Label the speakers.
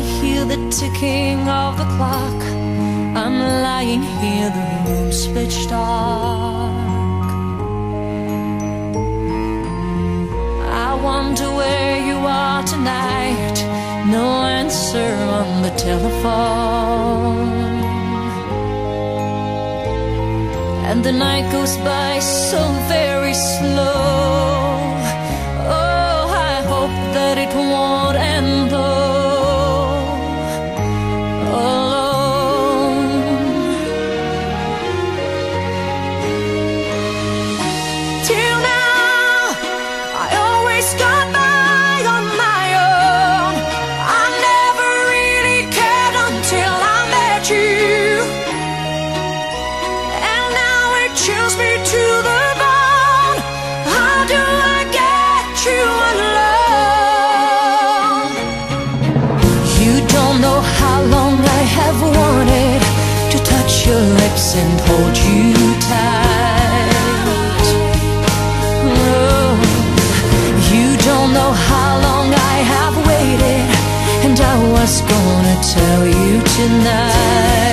Speaker 1: hear the ticking of the clock. I'm lying here, the room's pitch dark. I wonder where you are tonight. No answer on the telephone. And the night goes by so very slow. How long I have waited, and I was gonna tell you tonight.